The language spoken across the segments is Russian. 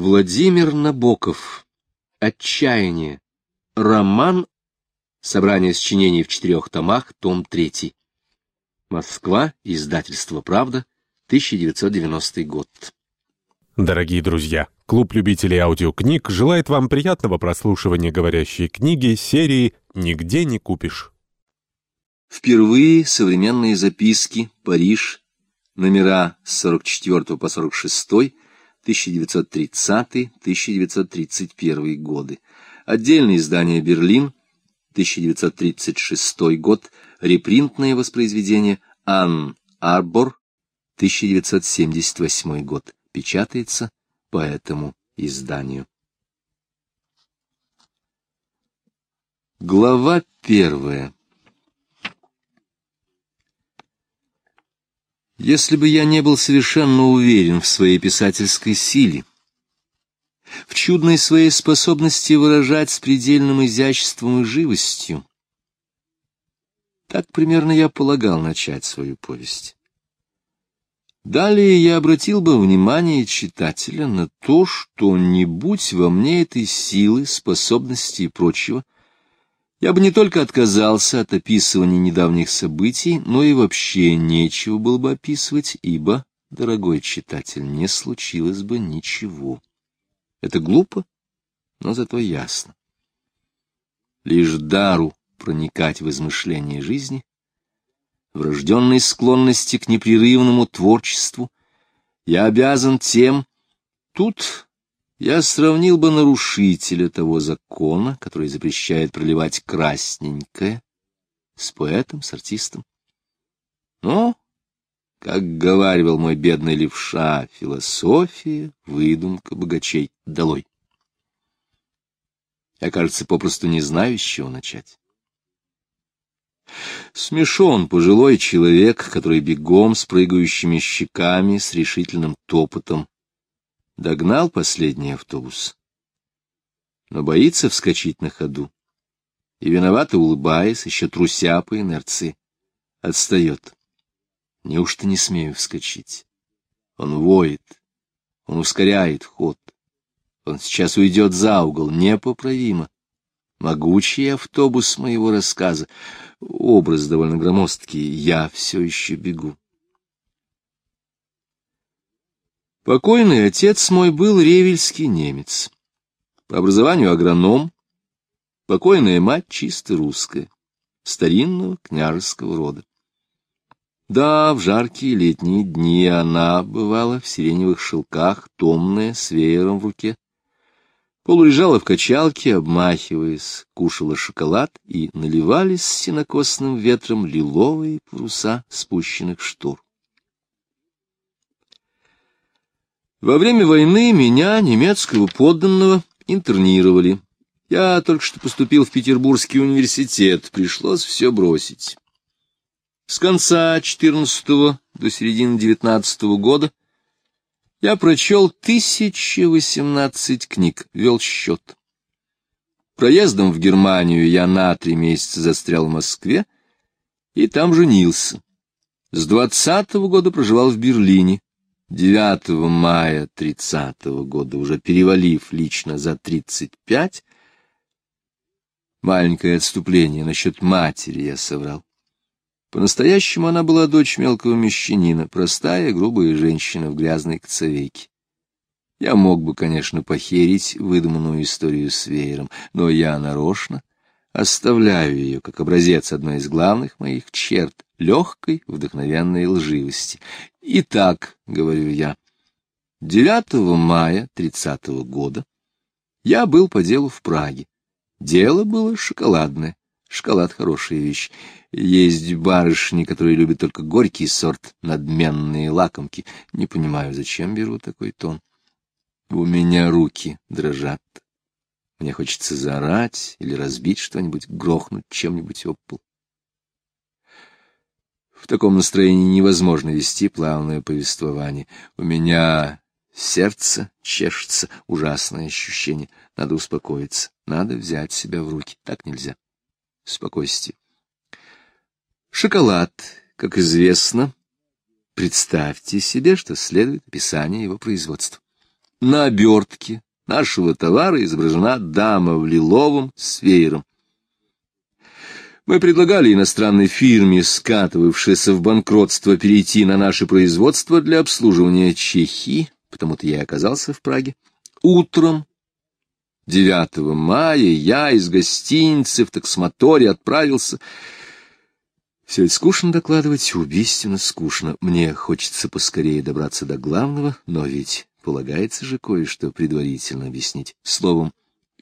Владимир Набоков. Отчаяние. Роман. Собрание сочинений в четырех томах, том третий. Москва. Издательство «Правда», 1990 год. Дорогие друзья, клуб любителей аудиокниг желает вам приятного прослушивания говорящей книги серии «Нигде не купишь». Впервые современные записки, Париж, номера с 44 по 46 1930-1931 годы. Отдельное издание «Берлин», 1936 год, репринтное воспроизведение «Ан Арбор», 1978 год, печатается по этому изданию. Глава первая Если бы я не был совершенно уверен в своей писательской силе, в чудной своей способности выражать с предельным изяществом и живостью, так примерно я полагал начать свою повесть. Далее я обратил бы внимание читателя на то, что не будь во мне этой силы, способности и прочего — я бы не только отказался от описывания недавних событий, но и вообще нечего было бы описывать, ибо, дорогой читатель, не случилось бы ничего. Это глупо, но зато ясно. Лишь дару проникать в измышления жизни, врожденной склонности к непрерывному творчеству, я обязан тем, тут я сравнил бы нарушителя того закона, который запрещает проливать красненькое, с поэтом, с артистом. Но, как говаривал мой бедный левша, философия, выдумка богачей, долой. Я, кажется, попросту не знаю, с чего начать. Смешон пожилой человек, который бегом с прыгающими щеками, с решительным топотом догнал последний автобус, но боится вскочить на ходу и, виновато улыбаясь, еще труся по инерции, отстает. Неужто не смею вскочить? Он воет, он ускоряет ход. Он сейчас уйдет за угол, непоправимо. Могучий автобус моего рассказа, образ довольно громоздкий, я все еще бегу. Покойный отец мой был ревельский немец. По образованию агроном, покойная мать чисто русская, старинного княжеского рода. Да, в жаркие летние дни она бывала в сиреневых шелках, томная, с веером в руке. Полулежала в качалке, обмахиваясь, кушала шоколад, и наливались синокосным ветром лиловые паруса спущенных штор. Во время войны меня, немецкого подданного, интернировали. Я только что поступил в Петербургский университет, пришлось все бросить. С конца 14 до середины 19 года я прочел 1018 книг, вел счет. Проездом в Германию я на три месяца застрял в Москве и там женился. С двадцатого года проживал в Берлине, 9 мая 30 -го года, уже перевалив лично за 35, маленькое отступление насчет матери я соврал. По-настоящему она была дочь мелкого мещанина, простая, грубая женщина в грязной коцовейке. Я мог бы, конечно, похерить выдуманную историю с веером, но я нарочно оставляю ее как образец одной из главных моих черт — легкой, вдохновенной лживости. Итак, — говорю я, — 9 мая 30 -го года я был по делу в Праге. Дело было шоколадное. Шоколад — хорошая вещь. Есть барышни, которые любят только горький сорт, надменные лакомки. Не понимаю, зачем беру такой тон. У меня руки дрожат. Мне хочется заорать или разбить что-нибудь, грохнуть чем-нибудь об пол. В таком настроении невозможно вести плавное повествование. У меня сердце чешется, ужасное ощущение. Надо успокоиться, надо взять себя в руки. Так нельзя. Спокойствие. Шоколад, как известно, представьте себе, что следует описание его производства. На обертке нашего товара изображена дама в лиловом с веером. Мы предлагали иностранной фирме, скатывавшейся в банкротство, перейти на наше производство для обслуживания Чехии, потому-то я и оказался в Праге. Утром 9 мая я из гостиницы в таксомоторе отправился. Все это скучно докладывать, убийственно скучно. Мне хочется поскорее добраться до главного, но ведь полагается же кое-что предварительно объяснить. Словом,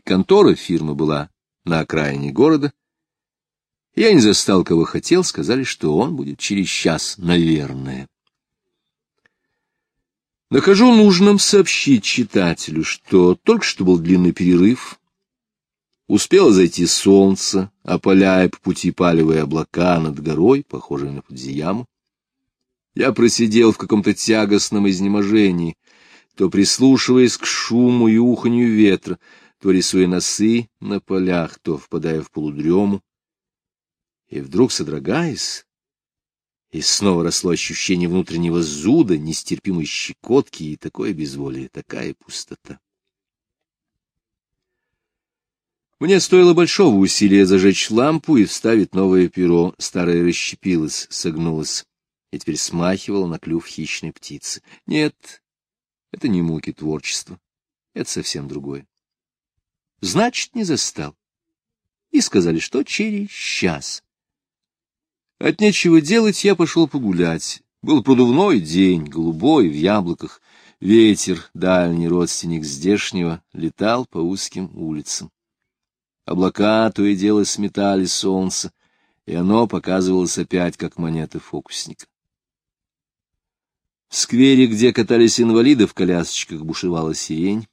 контора фирмы была на окраине города, я не застал, кого хотел, сказали, что он будет через час, наверное. Нахожу нужным сообщить читателю, что только что был длинный перерыв, успело зайти солнце, опаляя по пути палевые облака над горой, похожие на Фудзияму. Я просидел в каком-то тягостном изнеможении, то прислушиваясь к шуму и уханью ветра, то рисуя носы на полях, то впадая в полудрему, и вдруг, содрогаясь, и снова росло ощущение внутреннего зуда, нестерпимой щекотки и такое безволие, такая пустота. Мне стоило большого усилия зажечь лампу и вставить новое перо. Старое расщепилось, согнулось и теперь смахивало на клюв хищной птицы. Нет, это не муки творчества, это совсем другое. Значит, не застал. И сказали, что через час. От нечего делать я пошел погулять. Был продувной день, голубой, в яблоках. Ветер, дальний родственник здешнего, летал по узким улицам. Облака то и дело сметали солнце, и оно показывалось опять, как монета фокусника. В сквере, где катались инвалиды в колясочках, бушевала сирень.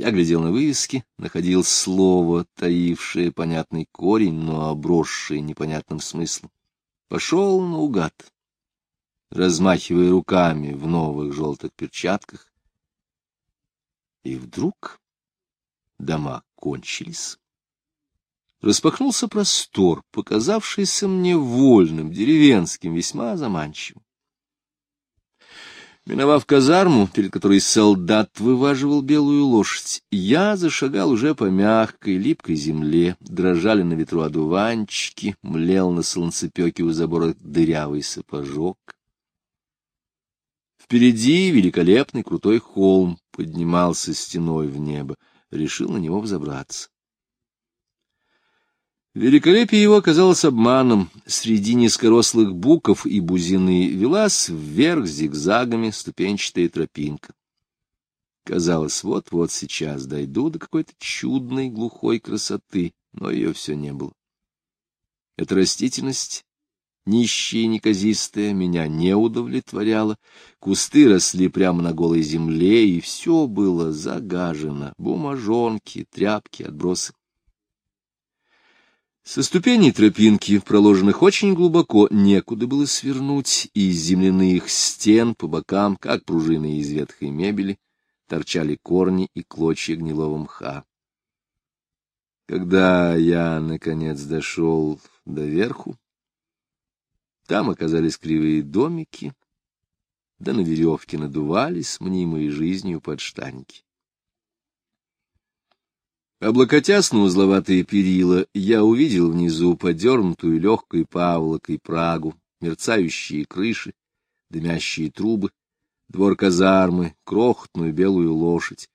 Я глядел на вывески, находил слово, таившее понятный корень, но обросшее непонятным смыслом. Пошел наугад, размахивая руками в новых желтых перчатках. И вдруг дома кончились. Распахнулся простор, показавшийся мне вольным, деревенским, весьма заманчивым. Миновав казарму, перед которой солдат вываживал белую лошадь, я зашагал уже по мягкой, липкой земле, дрожали на ветру одуванчики, млел на солнцепеке у забора дырявый сапожок. Впереди великолепный крутой холм поднимался стеной в небо, решил на него взобраться. Великолепие его оказалось обманом. Среди низкорослых буков и бузины велась вверх зигзагами ступенчатая тропинка. Казалось, вот-вот сейчас дойду до какой-то чудной глухой красоты, но ее все не было. Эта растительность, нищая и неказистая, меня не удовлетворяла. Кусты росли прямо на голой земле, и все было загажено. Бумажонки, тряпки, отбросы. Со ступеней тропинки, проложенных очень глубоко, некуда было свернуть, и из земляных стен по бокам, как пружины из ветхой мебели, торчали корни и клочья гнилого мха. Когда я, наконец, дошел до верху, там оказались кривые домики, да на веревке надувались мнимые жизнью подштанники. Облокотясь на узловатые перила, я увидел внизу подернутую легкой павлокой Прагу, мерцающие крыши, дымящие трубы, двор казармы, крохотную белую лошадь.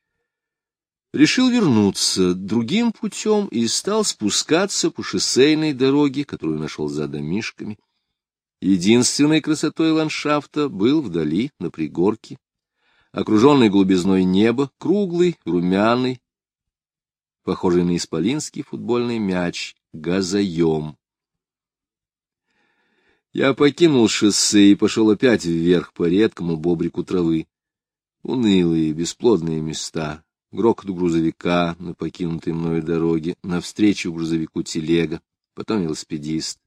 Решил вернуться другим путем и стал спускаться по шоссейной дороге, которую нашел за домишками. Единственной красотой ландшафта был вдали, на пригорке, окруженный глубизной неба, круглый, румяный, похожий на исполинский футбольный мяч, газоем. Я покинул шоссе и пошел опять вверх по редкому бобрику травы. Унылые, бесплодные места, грохот грузовика на покинутой мною дороге, навстречу грузовику телега, потом велосипедист,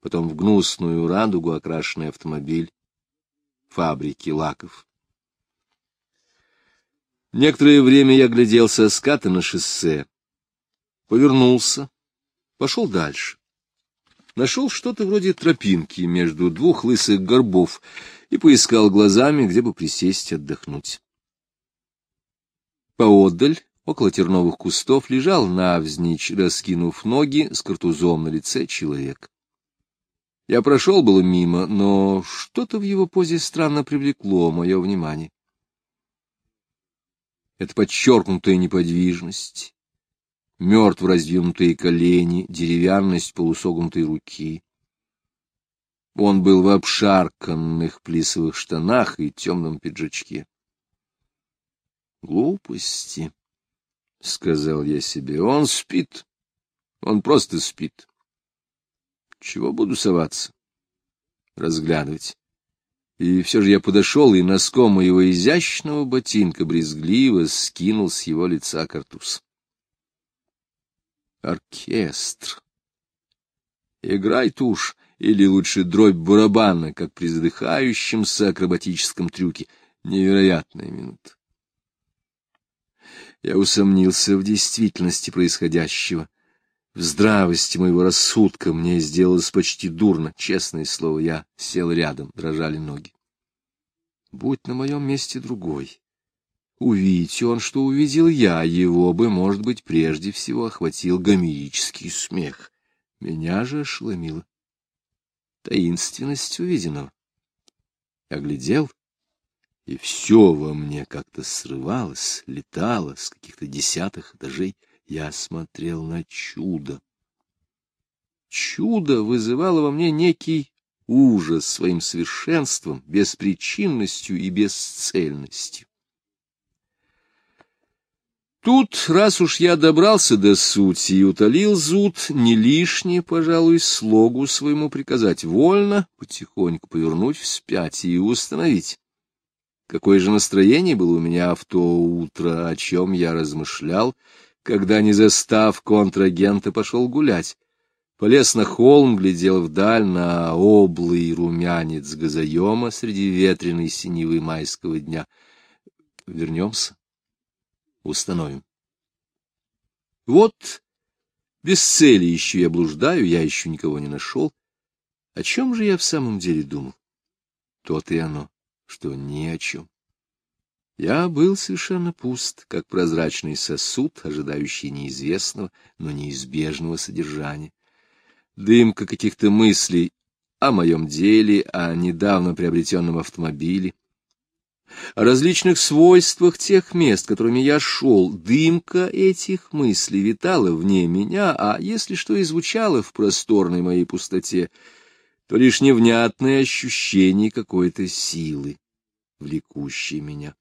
потом в гнусную радугу окрашенный автомобиль, фабрики лаков. Некоторое время я гляделся ската на шоссе, повернулся, пошел дальше. Нашел что-то вроде тропинки между двух лысых горбов и поискал глазами, где бы присесть отдохнуть. Поодаль, около терновых кустов, лежал навзничь, раскинув ноги с картузом на лице человек. Я прошел было мимо, но что-то в его позе странно привлекло мое внимание. Это подчеркнутая неподвижность, мертв раздвинутые колени, деревянность полусогнутой руки. Он был в обшарканных плисовых штанах и темном пиджачке. Глупости, — сказал я себе, — он спит, он просто спит. Чего буду соваться? Разглядывать. И все же я подошел и носком моего изящного ботинка брезгливо скинул с его лица картуз. Оркестр. Играй тушь, или лучше дробь барабана, как при задыхающемся акробатическом трюке. Невероятная минута. Я усомнился в действительности происходящего. В здравости моего рассудка мне сделалось почти дурно, честное слово, я сел рядом, дрожали ноги. Будь на моем месте другой. Увидите он, что увидел я, его бы, может быть, прежде всего охватил гомерический смех. Меня же ошеломило таинственность увиденного. Я глядел, и все во мне как-то срывалось, летало с каких-то десятых этажей. Я смотрел на чудо. Чудо вызывало во мне некий ужас своим совершенством, беспричинностью и бесцельностью. Тут, раз уж я добрался до сути и утолил зуд, не лишнее, пожалуй, слогу своему приказать вольно, потихоньку повернуть вспять и установить. Какое же настроение было у меня в то утро, о чем я размышлял, когда, не застав контрагента, пошел гулять. Полез на холм, глядел вдаль на облый румянец газоема среди ветреной синевы майского дня. Вернемся установим. Вот без цели еще я блуждаю, я еще никого не нашел. О чем же я в самом деле думал? То-то и оно, что ни о чем. Я был совершенно пуст, как прозрачный сосуд, ожидающий неизвестного, но неизбежного содержания. Дымка каких-то мыслей о моем деле, о недавно приобретенном автомобиле, о различных свойствах тех мест, которыми я шел, дымка этих мыслей витала вне меня, а если что и звучало в просторной моей пустоте, то лишь невнятное ощущение какой-то силы, влекущей меня.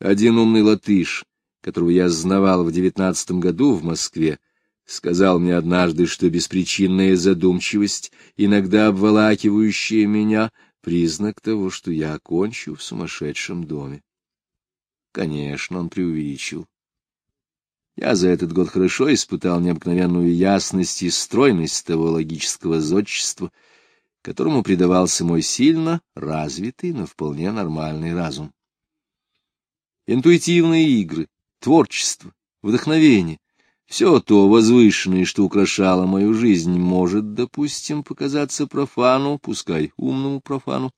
Один умный латыш, которого я знавал в девятнадцатом году в Москве, сказал мне однажды, что беспричинная задумчивость, иногда обволакивающая меня, — признак того, что я окончу в сумасшедшем доме. Конечно, он преувеличил. Я за этот год хорошо испытал необыкновенную ясность и стройность того логического зодчества, которому предавался мой сильно развитый, но вполне нормальный разум. Интуитивные игры, творчество, вдохновение все то возвышенное, что украшало мою жизнь, может, допустим, показаться профану, пускай умному профану,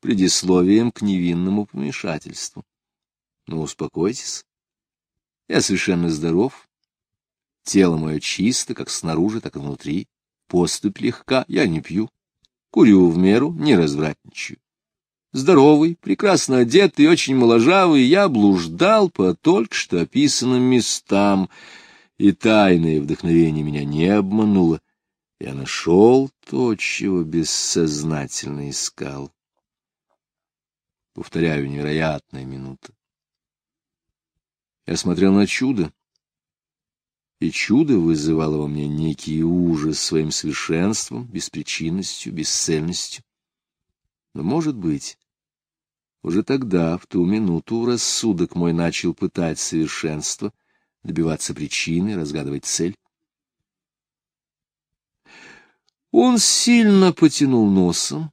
предисловием к невинному помешательству. Но успокойтесь, я совершенно здоров, тело мое чисто, как снаружи, так и внутри, поступь легка, я не пью, курю в меру, не развратничаю. Здоровый, прекрасно одет и очень моложавый, я блуждал по только что описанным местам — и тайное вдохновение меня не обмануло. Я нашел то, чего бессознательно искал. Повторяю, невероятная минута. Я смотрел на чудо, и чудо вызывало во мне некий ужас своим совершенством, беспричинностью, бесцельностью. Но, может быть, уже тогда, в ту минуту, рассудок мой начал пытать совершенство — добиваться причины, разгадывать цель. Он сильно потянул носом,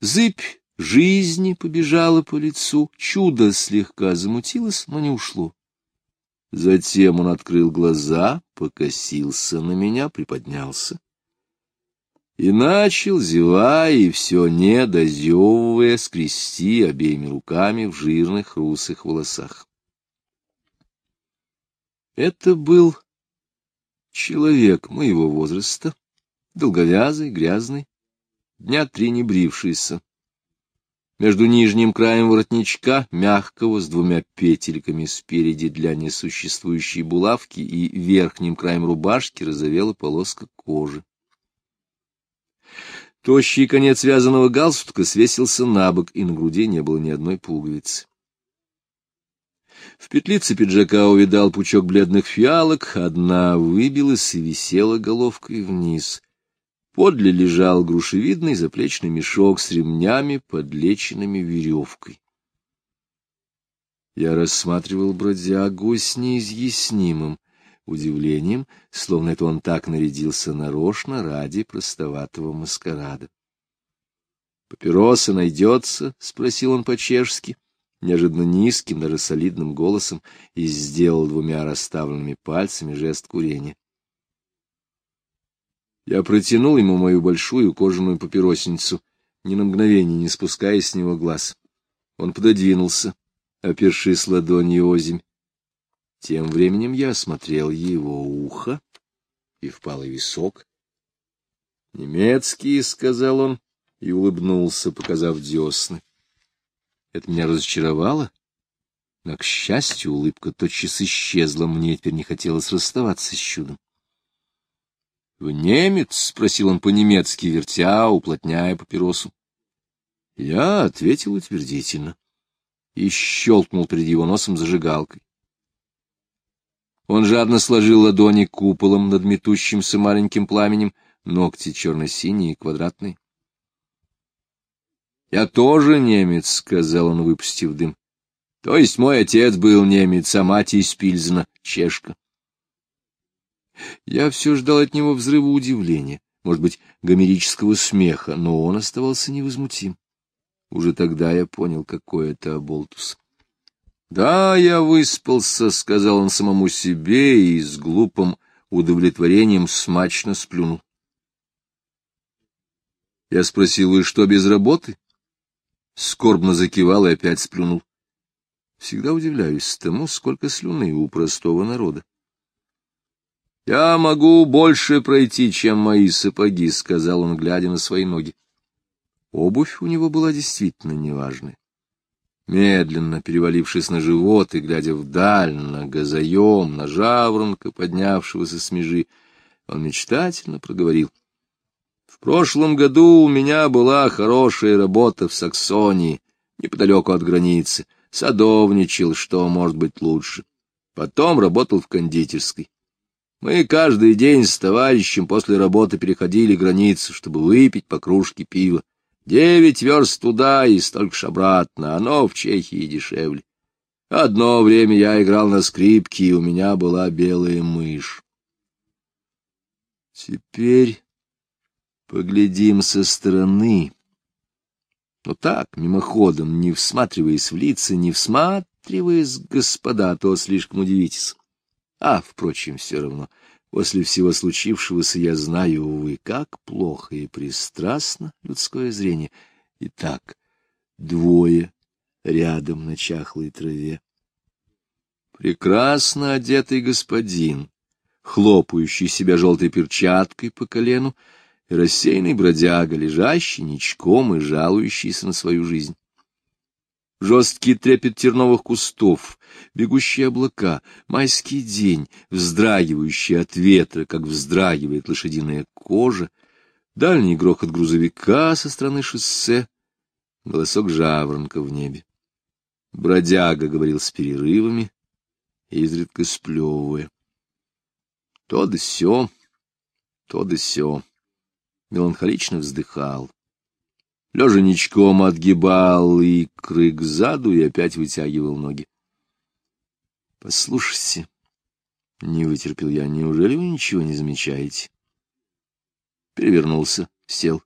зыбь жизни побежала по лицу, чудо слегка замутилось, но не ушло. Затем он открыл глаза, покосился на меня, приподнялся и начал, зевая и все не дозевывая, скрести обеими руками в жирных русых волосах. Это был человек моего возраста, долговязый, грязный, дня три не брившийся. Между нижним краем воротничка, мягкого, с двумя петельками спереди для несуществующей булавки, и верхним краем рубашки розовела полоска кожи. Тощий конец вязаного галстука свесился на бок, и на груди не было ни одной пуговицы. В петлице пиджака увидал пучок бледных фиалок, одна выбилась и висела головкой вниз. Подле лежал грушевидный заплечный мешок с ремнями, подлеченными веревкой. Я рассматривал бродягу с неизъяснимым удивлением, словно это он так нарядился нарочно ради простоватого маскарада. — Папироса найдется? — спросил он по-чешски, неожиданно низким, даже солидным голосом, и сделал двумя расставленными пальцами жест курения. Я протянул ему мою большую кожаную папиросницу, ни на мгновение не спуская с него глаз. Он пододвинулся, опершись ладонью озимь. Тем временем я осмотрел его ухо и впалый висок. — Немецкий, — сказал он, и улыбнулся, показав десны. Это меня разочаровало, но, к счастью, улыбка тотчас исчезла, мне теперь не хотелось расставаться с чудом. — Вы немец? — спросил он по-немецки, вертя, уплотняя папиросу. Я ответил утвердительно и щелкнул перед его носом зажигалкой. Он жадно сложил ладони куполом над метущимся маленьким пламенем, ногти черно-синие, квадратные. — Я тоже немец, — сказал он, выпустив дым. — То есть мой отец был немец, а мать из Пильзена, чешка. Я все ждал от него взрыва удивления, может быть, гомерического смеха, но он оставался невозмутим. Уже тогда я понял, какой это оболтус. — Да, я выспался, — сказал он самому себе и с глупым удовлетворением смачно сплюнул. Я спросил, вы что, без работы? Скорбно закивал и опять сплюнул. Всегда удивляюсь тому, сколько слюны у простого народа. «Я могу больше пройти, чем мои сапоги», — сказал он, глядя на свои ноги. Обувь у него была действительно неважная. Медленно перевалившись на живот и глядя вдаль, на газоем, на жаворонка, поднявшегося с межи, он мечтательно проговорил. «В прошлом году у меня была хорошая работа в Саксонии, неподалеку от границы. Садовничал, что может быть лучше. Потом работал в кондитерской. Мы каждый день с товарищем после работы переходили границу, чтобы выпить по кружке пива. Девять верст туда и столько ж обратно, оно в Чехии дешевле. Одно время я играл на скрипке, и у меня была белая мышь. Теперь поглядим со стороны. Но так, мимоходом, не всматриваясь в лица, не всматриваясь, господа, то слишком удивитесь. А, впрочем, все равно, после всего случившегося я знаю, увы, как плохо и пристрастно людское зрение. Итак, двое рядом на чахлой траве. Прекрасно одетый господин, хлопающий себя желтой перчаткой по колену, и рассеянный бродяга, лежащий ничком и жалующийся на свою жизнь. Жесткий трепет терновых кустов, бегущие облака, майский день, вздрагивающий от ветра, как вздрагивает лошадиная кожа, дальний грохот грузовика со стороны шоссе, голосок жаворонка в небе. Бродяга говорил с перерывами, изредка сплевывая. То да сё, то да сё. Меланхолично вздыхал лежа ничком отгибал икры к заду и опять вытягивал ноги. — Послушайте, — не вытерпел я, — неужели вы ничего не замечаете? Перевернулся, сел.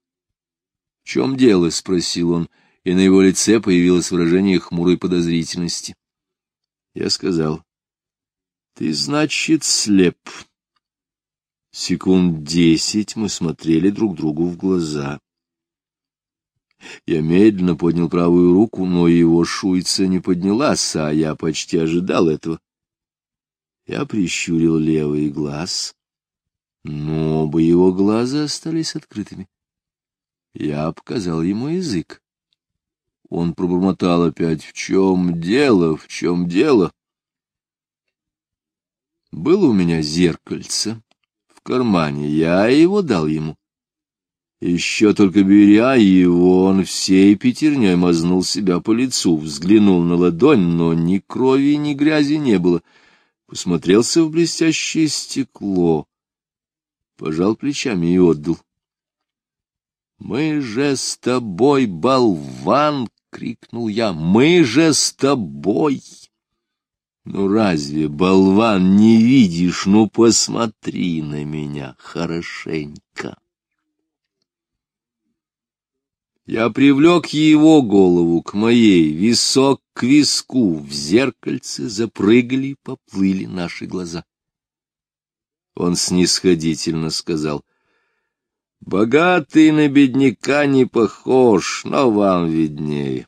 — В чем дело? — спросил он, и на его лице появилось выражение хмурой подозрительности. Я сказал, — Ты, значит, слеп. Секунд десять мы смотрели друг другу в глаза. Я медленно поднял правую руку, но его шуйца не поднялась, а я почти ожидал этого. Я прищурил левый глаз, но оба его глаза остались открытыми. Я показал ему язык. Он пробормотал опять, в чем дело, в чем дело. Было у меня зеркальце в кармане, я его дал ему. Еще только беря его, он всей пятерней мазнул себя по лицу, взглянул на ладонь, но ни крови, ни грязи не было. Посмотрелся в блестящее стекло, пожал плечами и отдал. — Мы же с тобой, болван! — крикнул я. — Мы же с тобой! Ну разве, болван, не видишь? Ну посмотри на меня хорошенько. Я привлек его голову к моей, висок к виску, в зеркальце запрыгали и поплыли наши глаза. Он снисходительно сказал, «Богатый на бедняка не похож, но вам виднее.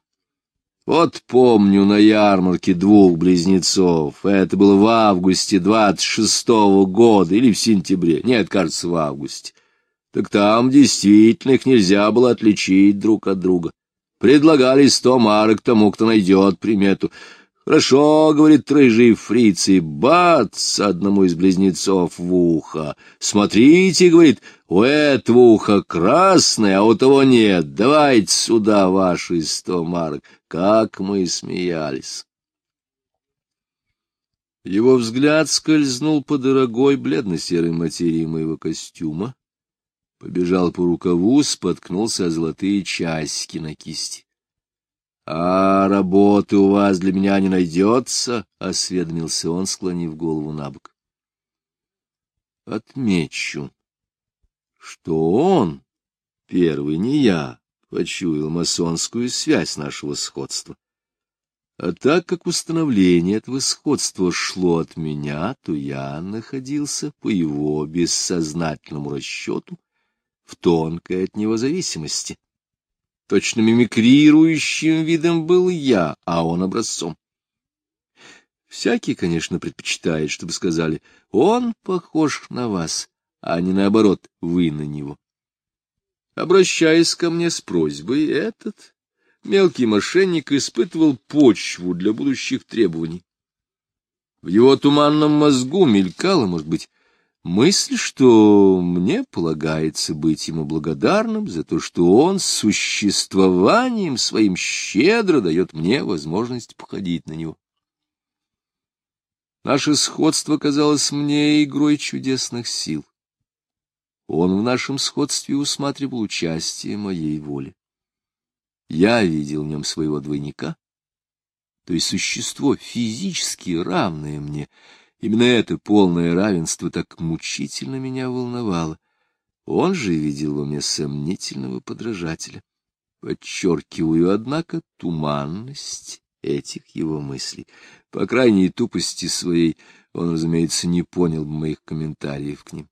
Вот помню на ярмарке двух близнецов. Это было в августе двадцать шестого года или в сентябре. Нет, кажется, в августе. Так там действительно их нельзя было отличить друг от друга. Предлагали сто марок тому, кто найдет примету. «Хорошо, — говорит рыжий фриц, и бац одному из близнецов в ухо. Смотрите, — говорит, — у этого уха красное, а у того нет. Давайте сюда ваши сто марок». Как мы смеялись! Его взгляд скользнул по дорогой бледно-серой материи моего костюма, побежал по рукаву, споткнулся о золотые часики на кисти. — А работы у вас для меня не найдется? — осведомился он, склонив голову на бок. Отмечу, что он, первый, не я, почуял масонскую связь нашего сходства. А так как установление этого сходства шло от меня, то я находился по его бессознательному расчету в тонкой от него зависимости. Точно мимикрирующим видом был я, а он образцом. Всякий, конечно, предпочитает, чтобы сказали, он похож на вас, а не наоборот, вы на него. Обращаясь ко мне с просьбой, этот мелкий мошенник испытывал почву для будущих требований. В его туманном мозгу мелькала, может быть, мысль, что мне полагается быть ему благодарным за то, что он существованием своим щедро дает мне возможность походить на него. Наше сходство казалось мне игрой чудесных сил. Он в нашем сходстве усматривал участие моей воли. Я видел в нем своего двойника, то есть существо физически равное мне, Именно это полное равенство так мучительно меня волновало. Он же видел во мне сомнительного подражателя. Подчеркиваю, однако, туманность этих его мыслей. По крайней тупости своей он, разумеется, не понял моих комментариев к ним.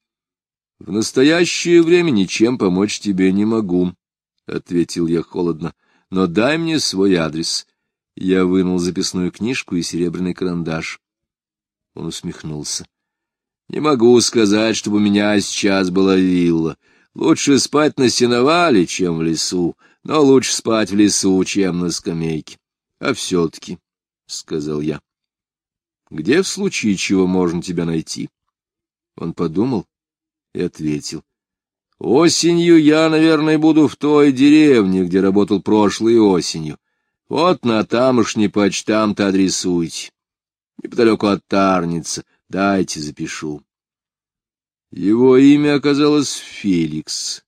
— В настоящее время ничем помочь тебе не могу, — ответил я холодно, — но дай мне свой адрес. Я вынул записную книжку и серебряный карандаш. Он усмехнулся. — Не могу сказать, чтобы у меня сейчас была вилла. Лучше спать на сеновале, чем в лесу, но лучше спать в лесу, чем на скамейке. А все-таки, — сказал я, — где в случае чего можно тебя найти? Он подумал и ответил. — Осенью я, наверное, буду в той деревне, где работал прошлой осенью. Вот на тамошний почтам-то адресуйте неподалеку от Тарница. Дайте запишу. Его имя оказалось Феликс,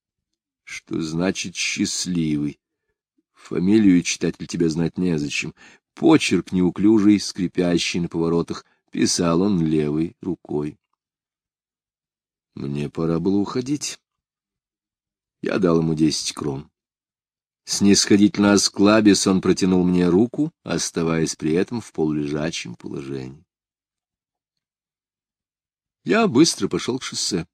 что значит «счастливый». Фамилию читатель тебя знать незачем. Почерк неуклюжий, скрипящий на поворотах. Писал он левой рукой. Мне пора было уходить. Я дал ему десять крон. Снисходительно осклабясь, он протянул мне руку, оставаясь при этом в полулежачем положении. Я быстро пошел к шоссе.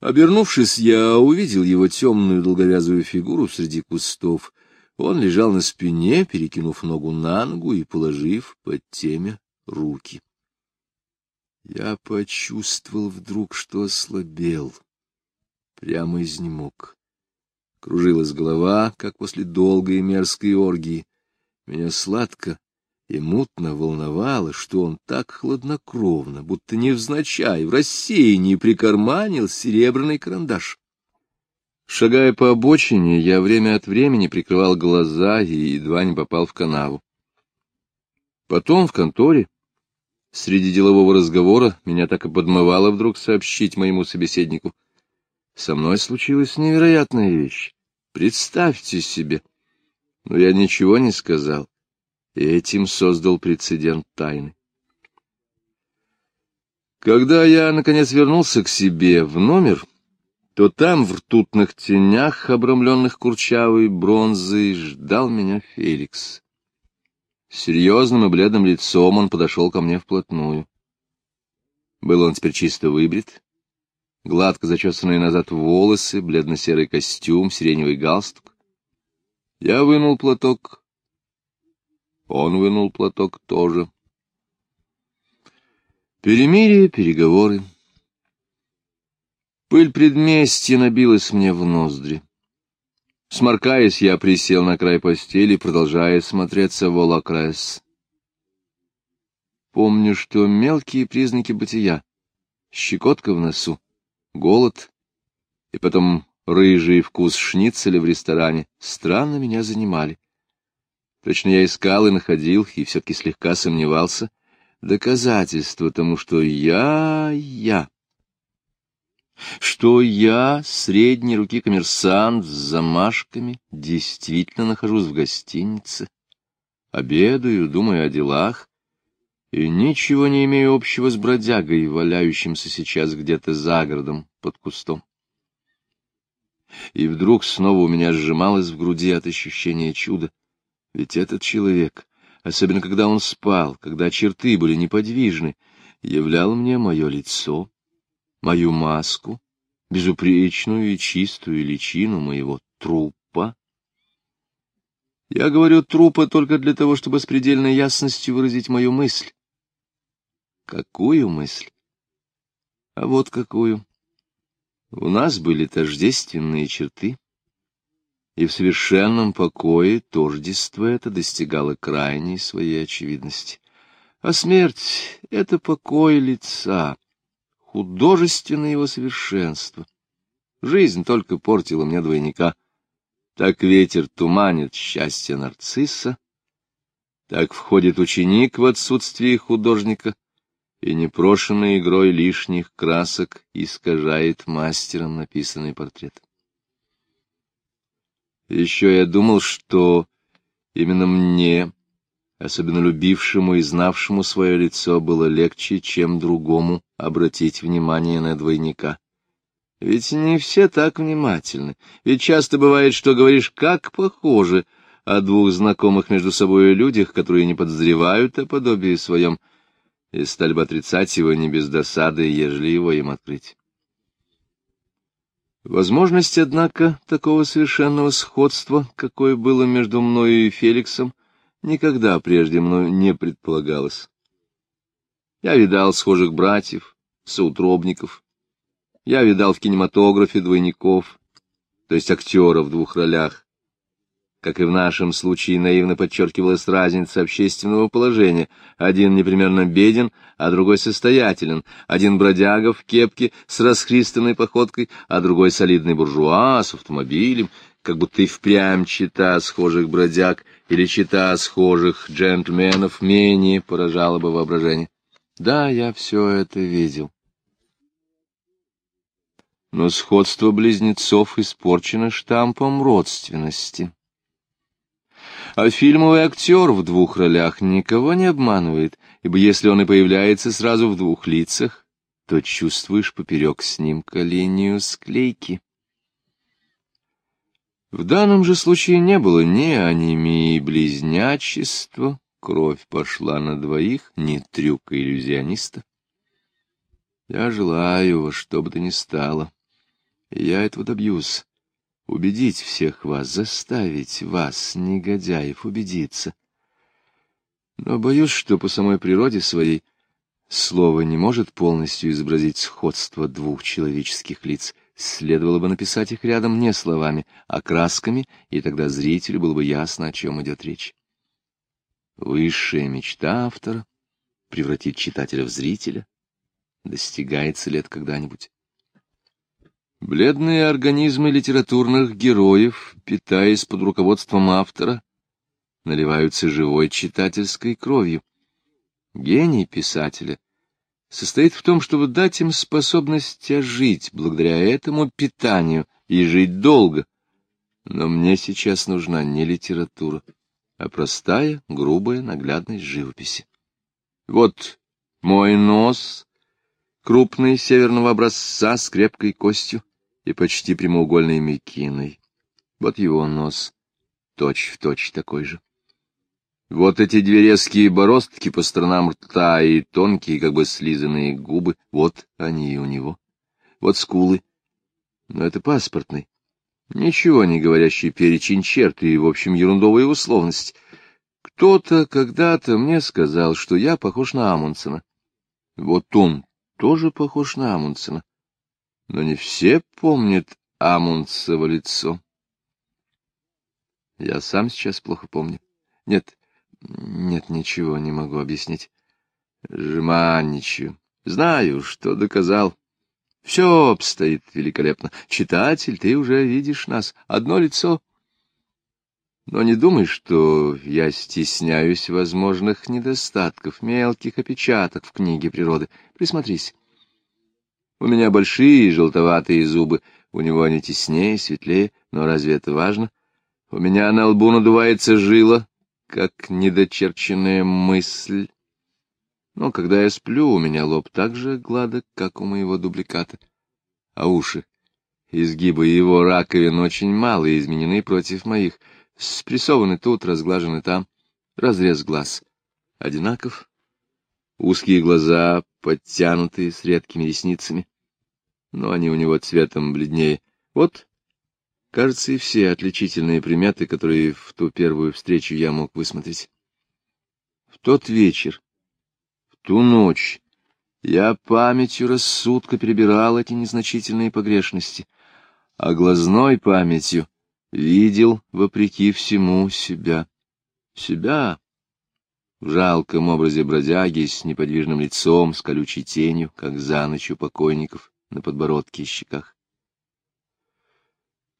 Обернувшись, я увидел его темную долговязую фигуру среди кустов. Он лежал на спине, перекинув ногу на ногу и положив под темя руки. Я почувствовал вдруг, что ослабел, прямо изнемог. Кружилась голова, как после долгой и мерзкой оргии. Меня сладко и мутно волновало, что он так хладнокровно, будто невзначай, в рассеянии прикарманил серебряный карандаш. Шагая по обочине, я время от времени прикрывал глаза и едва не попал в канаву. Потом в конторе, среди делового разговора, меня так и подмывало вдруг сообщить моему собеседнику. Со мной случилась невероятная вещь. Представьте себе. Но я ничего не сказал, и этим создал прецедент тайны. Когда я, наконец, вернулся к себе в номер, то там, в ртутных тенях, обрамленных курчавой бронзой, ждал меня Феликс. Серьезным и бледным лицом он подошел ко мне вплотную. Был он теперь чисто выбрит, гладко зачесанные назад волосы, бледно-серый костюм, сиреневый галстук. Я вынул платок. Он вынул платок тоже. Перемирие, переговоры. Пыль предместья набилась мне в ноздри. Сморкаясь, я присел на край постели, продолжая смотреться в Олакрес. Помню, что мелкие признаки бытия, щекотка в носу, голод и потом рыжий вкус шницеля в ресторане странно меня занимали. Точно я искал и находил, и все-таки слегка сомневался, доказательство тому, что я — я. Что я, средней руки коммерсант с замашками, действительно нахожусь в гостинице, обедаю, думаю о делах, и ничего не имею общего с бродягой, валяющимся сейчас где-то за городом под кустом. И вдруг снова у меня сжималось в груди от ощущения чуда. Ведь этот человек, особенно когда он спал, когда черты были неподвижны, являл мне мое лицо, мою маску, безупречную и чистую личину моего трупа. Я говорю трупа только для того, чтобы с предельной ясностью выразить мою мысль. Какую мысль? А вот какую. У нас были тождественные черты, и в совершенном покое тождество это достигало крайней своей очевидности. А смерть — это покой лица, художественное его совершенство. Жизнь только портила мне двойника. Так ветер туманит счастье нарцисса, так входит ученик в отсутствие художника, и непрошенной игрой лишних красок искажает мастером написанный портрет. Еще я думал, что именно мне, особенно любившему и знавшему свое лицо, было легче, чем другому обратить внимание на двойника. Ведь не все так внимательны, ведь часто бывает, что говоришь «как похоже» о двух знакомых между собой людях, которые не подозревают о подобии своем, и стали бы отрицать его не без досады, ежели его им открыть. Возможность, однако, такого совершенного сходства, какое было между мною и Феликсом, никогда прежде мною не предполагалось. Я видал схожих братьев, соутробников. Я видал в кинематографе двойников, то есть актеров в двух ролях. Как и в нашем случае наивно подчеркивалась разница общественного положения. Один непременно беден, а другой состоятелен. Один бродяга в кепке с расхристанной походкой, а другой солидный буржуа с автомобилем, как будто и впрямь чита схожих бродяг или чита схожих джентльменов менее поражало бы воображение. Да, я все это видел. Но сходство близнецов испорчено штампом родственности. А фильмовый актер в двух ролях никого не обманывает, ибо если он и появляется сразу в двух лицах, то чувствуешь поперек снимка линию склейки. В данном же случае не было ни анемии близнячества, Кровь пошла на двоих, не трюка иллюзиониста. Я желаю во что бы то ни стало, я этого добьюсь, убедить всех вас, заставить вас, негодяев, убедиться. Но боюсь, что по самой природе своей слово не может полностью изобразить сходство двух человеческих лиц. Следовало бы написать их рядом не словами, а красками, и тогда зрителю было бы ясно, о чем идет речь. Высшая мечта автора — превратить читателя в зрителя. Достигается ли это когда-нибудь? Бледные организмы литературных героев, питаясь под руководством автора, наливаются живой читательской кровью. Гений писателя состоит в том, чтобы дать им способность жить благодаря этому питанию и жить долго. Но мне сейчас нужна не литература, а простая, грубая наглядность живописи. Вот мой нос, крупный северного образца с крепкой костью и почти прямоугольной мекиной. Вот его нос, точь-в-точь точь такой же. Вот эти две резкие бороздки по сторонам рта и тонкие, как бы слизанные губы, вот они и у него. Вот скулы. Но это паспортный. Ничего не говорящий перечень черт и, в общем, ерундовая условность. Кто-то когда-то мне сказал, что я похож на Амундсена. Вот он тоже похож на Амундсена. Но не все помнят Амундсово лицо. Я сам сейчас плохо помню. Нет, нет, ничего не могу объяснить. Жеманничаю. Знаю, что доказал. Все обстоит великолепно. Читатель, ты уже видишь нас. Одно лицо. Но не думай, что я стесняюсь возможных недостатков, мелких опечаток в книге природы. Присмотрись. У меня большие желтоватые зубы, у него они теснее, светлее, но разве это важно? У меня на лбу надувается жила, как недочерченная мысль. Но когда я сплю, у меня лоб так же гладок, как у моего дубликата. А уши, изгибы его раковин очень мало изменены против моих. Спрессованы тут, разглажены там. Разрез глаз одинаков. Узкие глаза, подтянутые, с редкими ресницами. Но они у него цветом бледнее. Вот Кажется, и все отличительные приметы, которые в ту первую встречу я мог высмотреть. В тот вечер, в ту ночь, я памятью рассудка перебирал эти незначительные погрешности, а глазной памятью видел, вопреки всему, себя. Себя в жалком образе бродяги с неподвижным лицом, с колючей тенью, как за ночь у покойников на подбородке и щеках.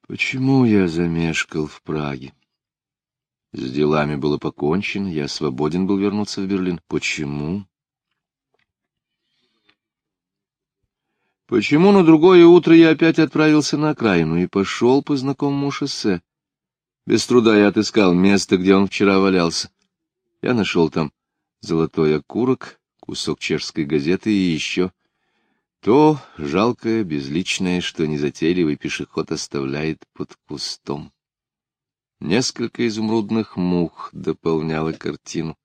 Почему я замешкал в Праге? С делами было покончено, я свободен был вернуться в Берлин. Почему? Почему на другое утро я опять отправился на окраину и пошел по знакомому шоссе? Без труда я отыскал место, где он вчера валялся. Я нашел там золотой окурок, кусок чешской газеты и еще то жалкое, безличное, что незатейливый пешеход оставляет под кустом. Несколько изумрудных мух дополняло картину.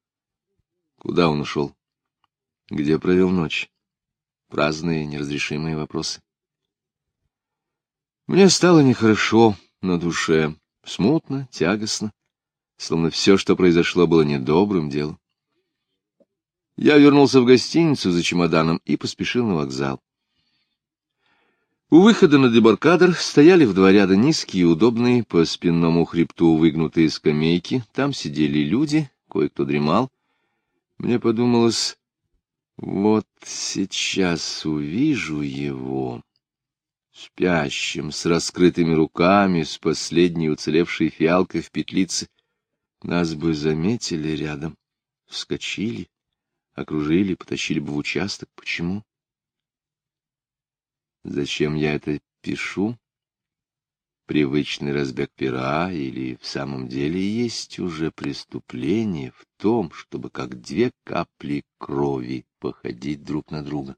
Куда он ушел? Где провел ночь? Праздные, неразрешимые вопросы. Мне стало нехорошо на душе, смутно, тягостно, словно все, что произошло, было недобрым делом. Я вернулся в гостиницу за чемоданом и поспешил на вокзал. У выхода на дебаркадер стояли в два ряда низкие, удобные, по спинному хребту выгнутые скамейки. Там сидели люди, кое-кто дремал. Мне подумалось, вот сейчас увижу его, спящим, с раскрытыми руками, с последней уцелевшей фиалкой в петлице. Нас бы заметили рядом, вскочили, окружили, потащили бы в участок. Почему? Зачем я это пишу? Привычный разбег пера или в самом деле есть уже преступление в том, чтобы как две капли крови походить друг на друга?